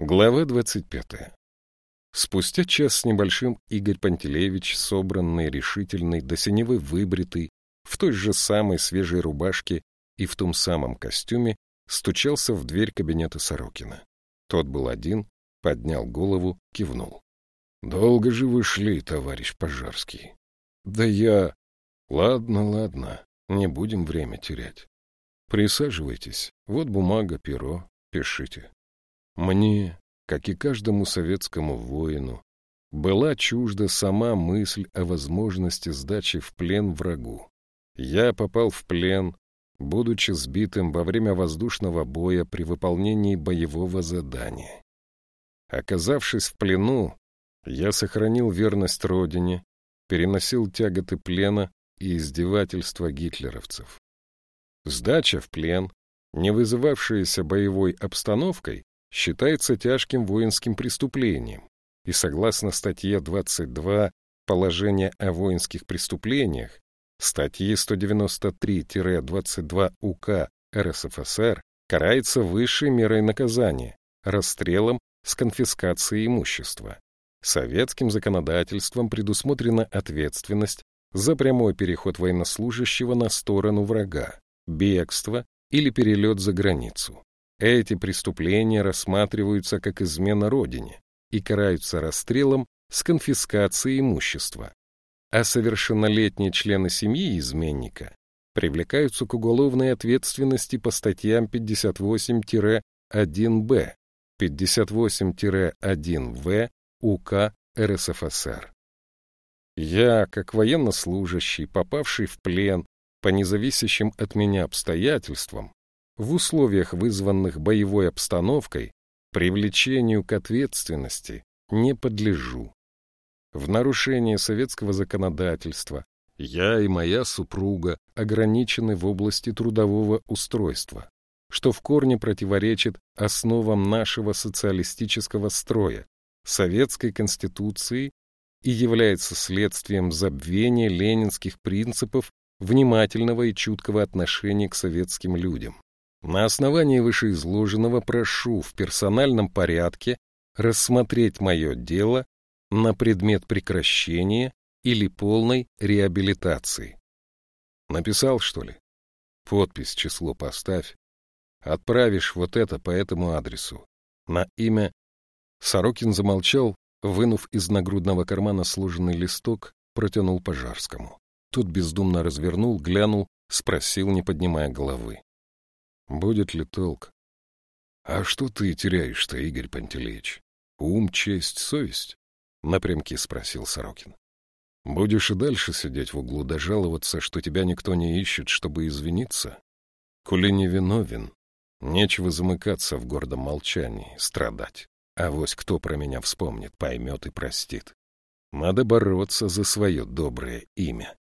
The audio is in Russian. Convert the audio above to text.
Глава 25. Спустя час с небольшим Игорь Пантелеевич, собранный, решительный, до синевы выбритый, в той же самой свежей рубашке и в том самом костюме, стучался в дверь кабинета Сорокина. Тот был один, поднял голову, кивнул. — Долго же вы шли, товарищ Пожарский. — Да я... — Ладно, ладно, не будем время терять. Присаживайтесь, вот бумага, перо, пишите. Мне, как и каждому советскому воину, была чужда сама мысль о возможности сдачи в плен врагу. Я попал в плен, будучи сбитым во время воздушного боя при выполнении боевого задания. Оказавшись в плену, я сохранил верность родине, переносил тяготы плена и издевательства гитлеровцев. Сдача в плен, не вызывавшаяся боевой обстановкой, считается тяжким воинским преступлением, и согласно статье 22 «Положение о воинских преступлениях», статьи 193-22 УК РСФСР карается высшей мерой наказания – расстрелом с конфискацией имущества. Советским законодательством предусмотрена ответственность за прямой переход военнослужащего на сторону врага, бегство или перелет за границу. Эти преступления рассматриваются как измена родине и караются расстрелом с конфискацией имущества, а совершеннолетние члены семьи изменника привлекаются к уголовной ответственности по статьям 58-1б, 58-1в УК РСФСР. Я, как военнослужащий, попавший в плен по независящим от меня обстоятельствам, в условиях, вызванных боевой обстановкой, привлечению к ответственности не подлежу. В нарушение советского законодательства я и моя супруга ограничены в области трудового устройства, что в корне противоречит основам нашего социалистического строя, советской конституции и является следствием забвения ленинских принципов внимательного и чуткого отношения к советским людям. На основании вышеизложенного прошу в персональном порядке рассмотреть мое дело на предмет прекращения или полной реабилитации. Написал, что ли? Подпись, число поставь. Отправишь вот это по этому адресу. На имя... Сорокин замолчал, вынув из нагрудного кармана сложенный листок, протянул Пожарскому. Тот бездумно развернул, глянул, спросил, не поднимая головы. Будет ли толк? А что ты теряешь-то, Игорь Пантелеич? Ум, честь, совесть? Напрямки спросил Сорокин. Будешь и дальше сидеть в углу да жаловаться, что тебя никто не ищет, чтобы извиниться? Коли не виновен, нечего замыкаться в гордом молчании, страдать. А вось кто про меня вспомнит, поймет и простит. Надо бороться за свое доброе имя.